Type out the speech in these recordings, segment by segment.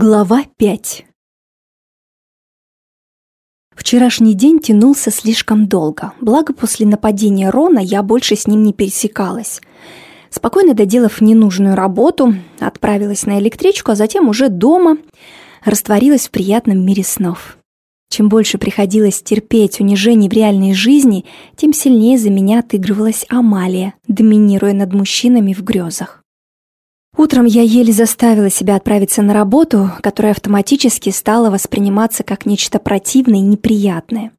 Глава 5 Вчерашний день тянулся слишком долго, благо после нападения Рона я больше с ним не пересекалась. Спокойно доделав ненужную работу, отправилась на электричку, а затем уже дома растворилась в приятном мире снов. Чем больше приходилось терпеть унижений в реальной жизни, тем сильнее за меня отыгрывалась Амалия, доминируя над мужчинами в грезах. Утром я еле заставила себя отправиться на работу, которая автоматически стала восприниматься как нечто противное и неприятное.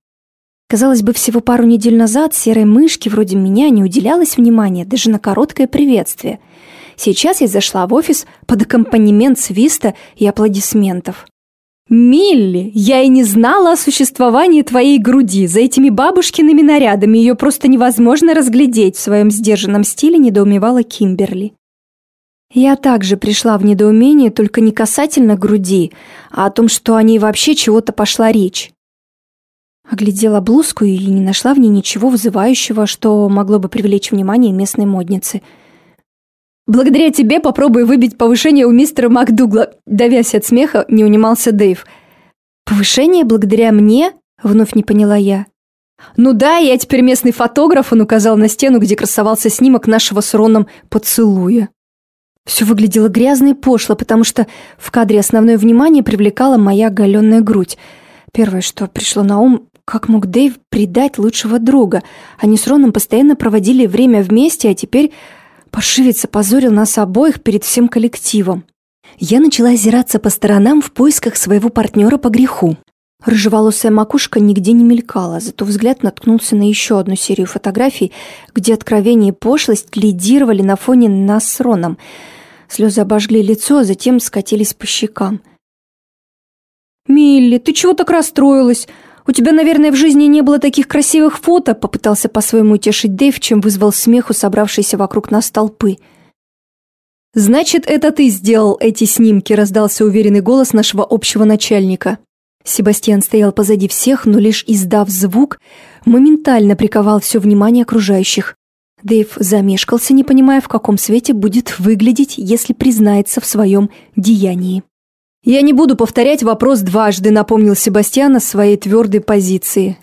Казалось бы, всего пару недель назад серой мышке вроде меня не уделялось внимания даже на короткое приветствие. Сейчас я зашла в офис под аккомпанемент свиста и аплодисментов. «Милли, я и не знала о существовании твоей груди. За этими бабушкиными нарядами ее просто невозможно разглядеть», в своем сдержанном стиле недоумевала Кимберли. Я также пришла в недоумение только не касательно груди, а о том, что о ней вообще чего-то пошла речь. Оглядела блузку и не нашла в ней ничего вызывающего, что могло бы привлечь внимание местной модницы. «Благодаря тебе попробую выбить повышение у мистера МакДугла», давясь от смеха, не унимался Дэйв. «Повышение благодаря мне?» — вновь не поняла я. «Ну да, я теперь местный фотограф», — он указал на стену, где красовался снимок нашего с Роном поцелуя. Все выглядело грязно и пошло, потому что в кадре основное внимание привлекала моя оголенная грудь. Первое, что пришло на ум, как мог Дэйв предать лучшего друга? Они с Роном постоянно проводили время вместе, а теперь пошивец позорил нас обоих перед всем коллективом. Я начала озираться по сторонам в поисках своего партнера по греху. Рыжеволосая макушка нигде не мелькала, зато взгляд наткнулся на еще одну серию фотографий, где откровение и пошлость лидировали на фоне нас с Роном – Слезы обожгли лицо, а затем скатились по щекам. «Милли, ты чего так расстроилась? У тебя, наверное, в жизни не было таких красивых фото», попытался по-своему утешить Дэйв, чем вызвал смех у собравшейся вокруг нас толпы. «Значит, это ты сделал эти снимки», раздался уверенный голос нашего общего начальника. Себастьян стоял позади всех, но лишь издав звук, моментально приковал все внимание окружающих. Дэйв замешкался, не понимая, в каком свете будет выглядеть, если признается в своем деянии. «Я не буду повторять вопрос дважды», — напомнил Себастьян о своей твердой позиции.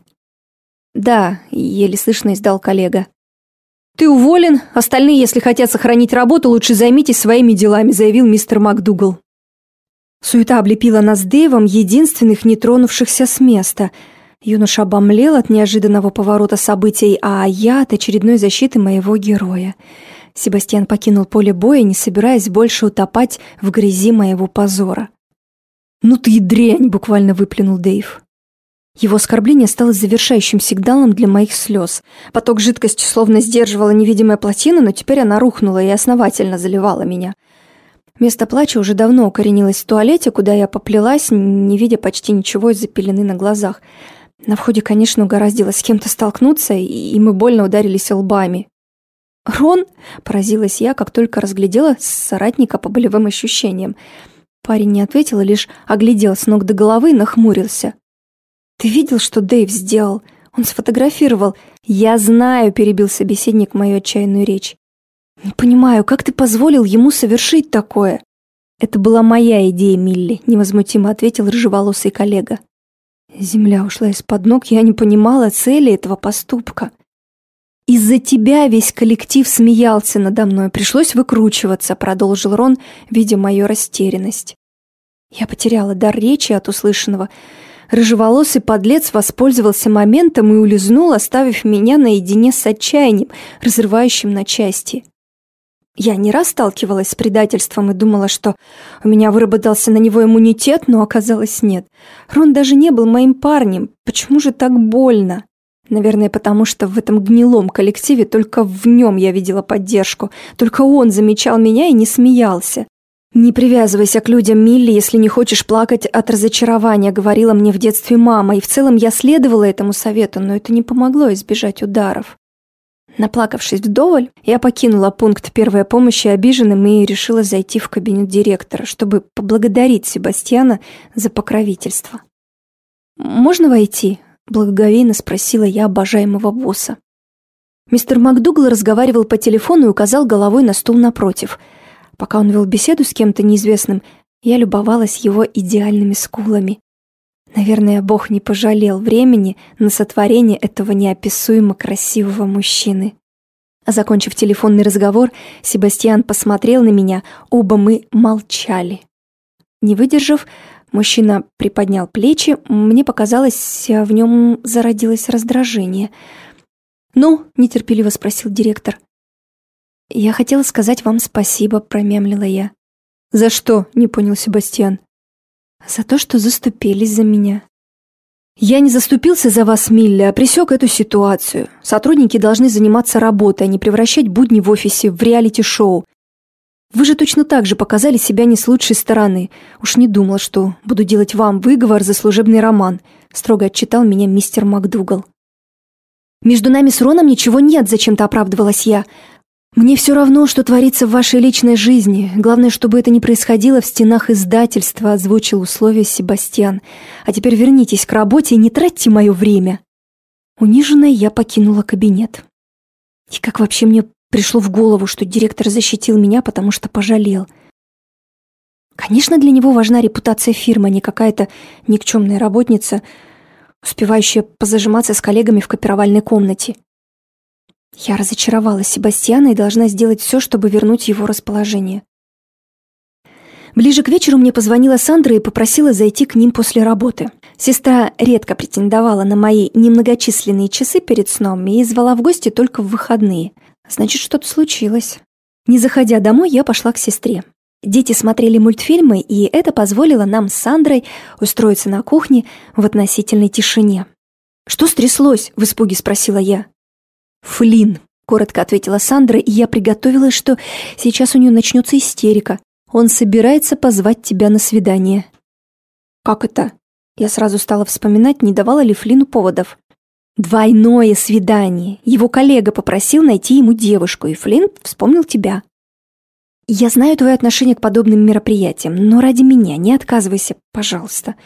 «Да», — еле слышно издал коллега. «Ты уволен, остальные, если хотят сохранить работу, лучше займитесь своими делами», — заявил мистер МакДугал. Суета облепила нас Дэйвом, единственных не тронувшихся с места — Юноша обомлел от неожиданного поворота событий, а я от очередной защиты моего героя. Себастьян покинул поле боя, не собираясь больше утопать в грязи моего позора. «Ну ты и дрянь!» — буквально выплюнул Дэйв. Его оскорбление стало завершающим сигналом для моих слез. Поток жидкости словно сдерживала невидимая плотина, но теперь она рухнула и основательно заливала меня. Место плача уже давно укоренилось в туалете, куда я поплелась, не видя почти ничего из-за пелены на глазах — на входе, конечно, угораздило с кем-то столкнуться, и мы больно ударились лбами. «Рон?» – поразилась я, как только разглядела соратника по болевым ощущениям. Парень не ответил, лишь оглядел с ног до головы и нахмурился. «Ты видел, что Дэйв сделал? Он сфотографировал. Я знаю», – перебил собеседник мою отчаянную речь. «Не понимаю, как ты позволил ему совершить такое?» «Это была моя идея, Милли», – невозмутимо ответил рыжеволосый коллега. Земля ушла из-под ног, я не понимала цели этого поступка. «Из-за тебя весь коллектив смеялся надо мной, пришлось выкручиваться», — продолжил Рон, видя мою растерянность. Я потеряла дар речи от услышанного. Рыжеволосый подлец воспользовался моментом и улизнул, оставив меня наедине с отчаянием, разрывающим на части. Я не раз сталкивалась с предательством и думала, что у меня выработался на него иммунитет, но оказалось нет. Рон даже не был моим парнем. Почему же так больно? Наверное, потому что в этом гнилом коллективе только в нем я видела поддержку. Только он замечал меня и не смеялся. «Не привязывайся к людям, Милли, если не хочешь плакать от разочарования», говорила мне в детстве мама, и в целом я следовала этому совету, но это не помогло избежать ударов. Наплакавшись вдоволь, я покинула пункт первой помощи обиженным и решила зайти в кабинет директора, чтобы поблагодарить Себастьяна за покровительство. «Можно войти?» – благоговейно спросила я обожаемого босса. Мистер МакДугал разговаривал по телефону и указал головой на стул напротив. Пока он вел беседу с кем-то неизвестным, Я любовалась его идеальными скулами. Наверное, Бог не пожалел времени на сотворение этого неописуемо красивого мужчины. Закончив телефонный разговор, Себастьян посмотрел на меня, оба мы молчали. Не выдержав, мужчина приподнял плечи, мне показалось, в нем зародилось раздражение. «Ну?» — нетерпеливо спросил директор. «Я хотела сказать вам спасибо», — промямлила я. «За что?» — не понял Себастьян. «За то, что заступились за меня». «Я не заступился за вас, Милли, а пресек эту ситуацию. Сотрудники должны заниматься работой, а не превращать будни в офисе в реалити-шоу. Вы же точно так же показали себя не с лучшей стороны. Уж не думал, что буду делать вам выговор за служебный роман», строго отчитал меня мистер МакДугал. «Между нами с Роном ничего нет», зачем-то оправдывалась я. «Мне все равно, что творится в вашей личной жизни. Главное, чтобы это не происходило в стенах издательства», озвучил условие Себастьян. «А теперь вернитесь к работе и не тратьте мое время». Униженная я покинула кабинет. И как вообще мне пришло в голову, что директор защитил меня, потому что пожалел. Конечно, для него важна репутация фирмы, а не какая-то никчемная работница, успевающая позажиматься с коллегами в копировальной комнате. Я разочаровала Себастьяна и должна сделать все, чтобы вернуть его расположение. Ближе к вечеру мне позвонила Сандра и попросила зайти к ним после работы. Сестра редко претендовала на мои немногочисленные часы перед сном и звала в гости только в выходные. Значит, что-то случилось. Не заходя домой, я пошла к сестре. Дети смотрели мультфильмы, и это позволило нам с Сандрой устроиться на кухне в относительной тишине. «Что стряслось?» – в испуге спросила я. «Флин», — коротко ответила Сандра, и я приготовилась, что сейчас у нее начнется истерика. Он собирается позвать тебя на свидание. «Как это?» Я сразу стала вспоминать, не давала ли Флину поводов. «Двойное свидание. Его коллега попросил найти ему девушку, и Флин вспомнил тебя». «Я знаю твое отношение к подобным мероприятиям, но ради меня не отказывайся, пожалуйста.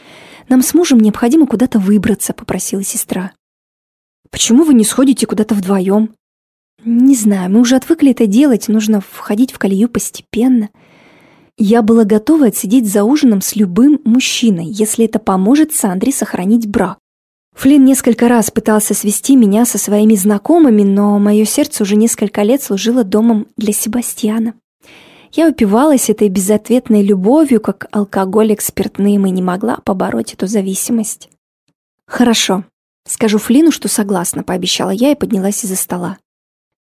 Нам с мужем необходимо куда-то выбраться», — попросила сестра. Почему вы не сходите куда-то вдвоем? Не знаю, мы уже отвыкли это делать, нужно входить в колею постепенно. Я была готова отсидеть за ужином с любым мужчиной, если это поможет Сандре сохранить брак. Флинн несколько раз пытался свести меня со своими знакомыми, но мое сердце уже несколько лет служило домом для Себастьяна. Я упивалась этой безответной любовью, как алкоголик спиртным, и не могла побороть эту зависимость. «Хорошо, «Скажу Флину, что согласна», — пообещала я и поднялась из-за стола.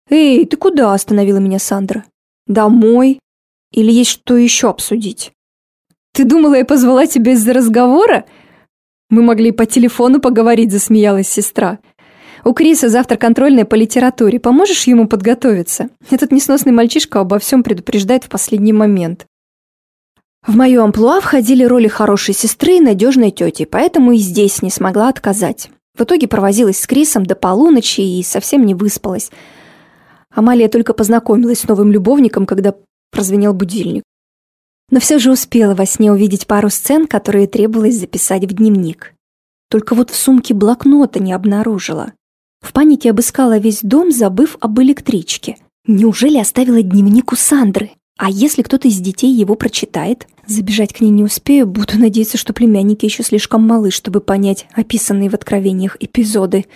«Эй, ты куда?» — остановила меня Сандра. «Домой? Или есть что еще обсудить?» «Ты думала, я позвала тебя из-за разговора?» «Мы могли по телефону поговорить», — засмеялась сестра. «У Криса завтра контрольная по литературе. Поможешь ему подготовиться? Этот несносный мальчишка обо всем предупреждает в последний момент». В мою амплуа входили роли хорошей сестры и надежной тети, поэтому и здесь не смогла отказать. В итоге провозилась с Крисом до полуночи и совсем не выспалась. Амалия только познакомилась с новым любовником, когда прозвенел будильник. Но все же успела во сне увидеть пару сцен, которые требовалось записать в дневник. Только вот в сумке блокнота не обнаружила. В панике обыскала весь дом, забыв об электричке. Неужели оставила дневник у Сандры? А если кто-то из детей его прочитает? Забежать к ней не успею, буду надеяться, что племянники еще слишком малы, чтобы понять описанные в откровениях эпизоды.